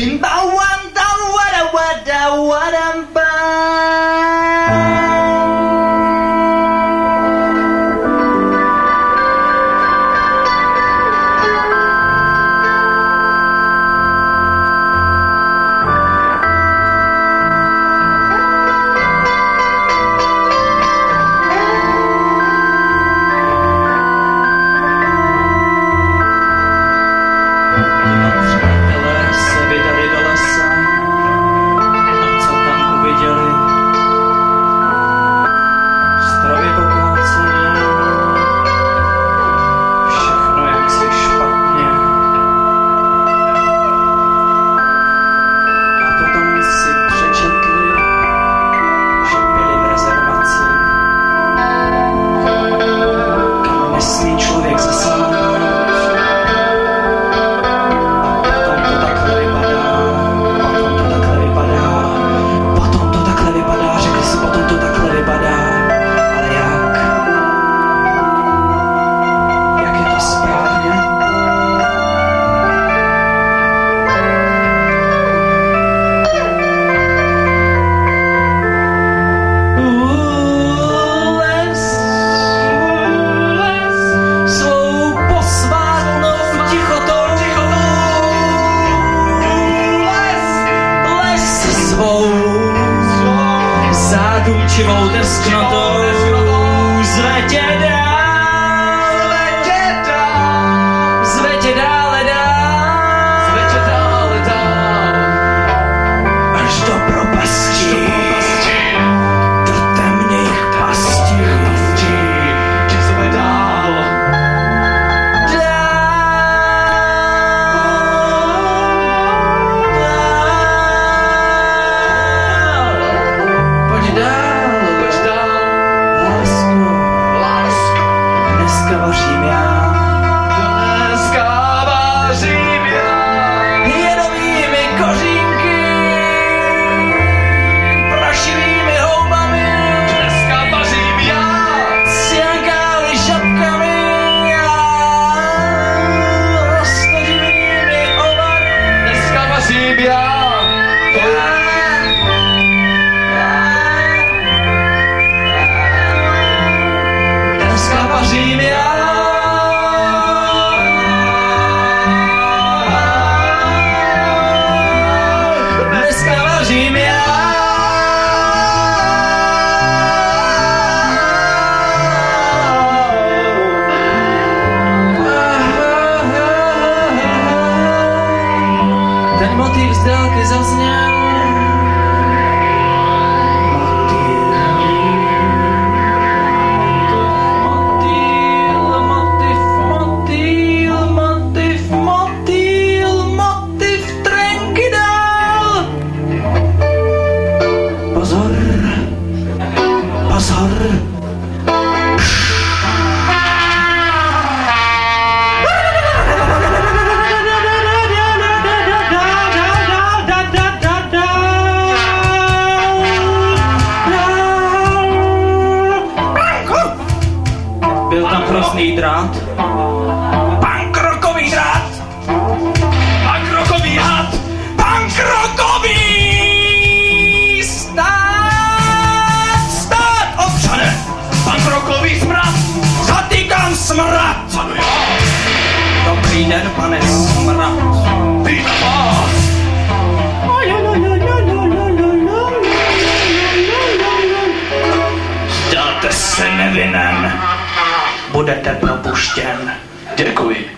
Bim bow wow, wow, wow, wow, wow, wow, задумчиво у теснотой. Cause I was now. Drát. Pankrokový drát! Pankrokový had! Pankrokový! Stát! Stát, občane! Pankrokový smrad! Zatýkám smrad! Dobrý den, pane smrad. Zdáte se nevinen. Budete propuštěn. Děkuji.